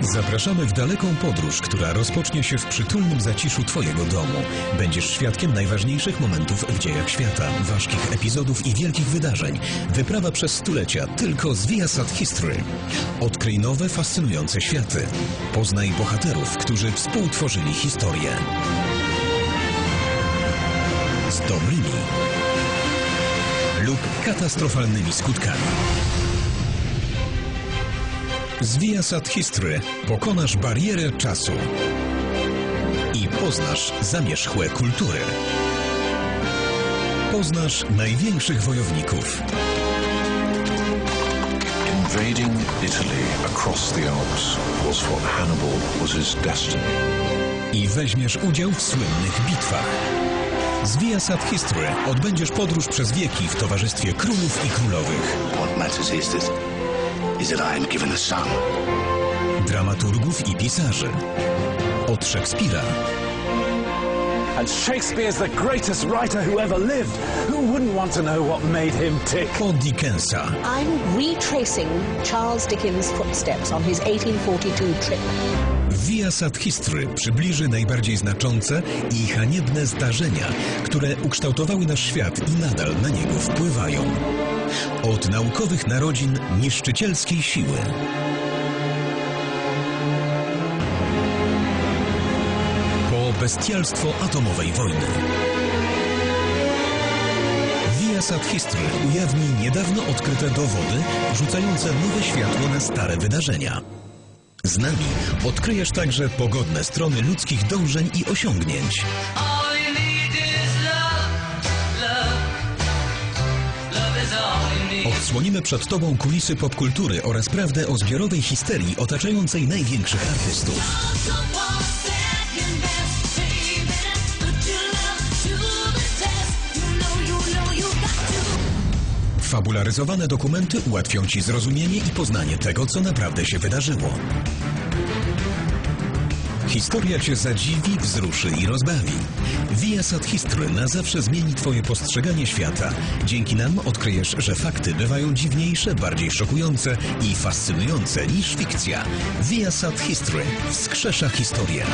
Zapraszamy w daleką podróż, która rozpocznie się w przytulnym zaciszu Twojego domu. Będziesz świadkiem najważniejszych momentów w dziejach świata, ważkich epizodów i wielkich wydarzeń. Wyprawa przez stulecia tylko z Viasat History. Odkryj nowe, fascynujące światy. Poznaj bohaterów, którzy współtworzyli historię. Z dobrymi lub katastrofalnymi skutkami. Z Viasat History pokonasz barierę czasu i poznasz zamierzchłe kultury. Poznasz największych wojowników Invading Italy across the Alps was what Hannibal was his destiny. i weźmiesz udział w słynnych bitwach. Z Viasat History odbędziesz podróż przez wieki w towarzystwie królów i królowych, What matters is that is that I am given a son. dramaturgów i pisarzy. Od Szekspira And Shakespeare's the greatest writer who ever lived. Who wouldn't want to know what made him tick? po Dickensa. I'm retracing Charles Dickens' footsteps on his 1842 trip. Viasat History przybliży najbardziej znaczące i haniebne zdarzenia, które ukształtowały nasz świat i nadal na niego wpływają. Od naukowych narodzin niszczycielskiej siły. Po bestialstwo atomowej wojny. Viasat History ujawni niedawno odkryte dowody rzucające nowe światło na stare wydarzenia. Z nami odkryjesz także pogodne strony ludzkich dążeń i osiągnięć. Odsłonimy przed Tobą kulisy popkultury oraz prawdę o zbiorowej histerii otaczającej największych artystów. Fabularyzowane dokumenty ułatwią Ci zrozumienie i poznanie tego, co naprawdę się wydarzyło. Historia Cię zadziwi, wzruszy i rozbawi. Viasat History na zawsze zmieni Twoje postrzeganie świata. Dzięki nam odkryjesz, że fakty bywają dziwniejsze, bardziej szokujące i fascynujące niż fikcja. Viasat History wskrzesza historię.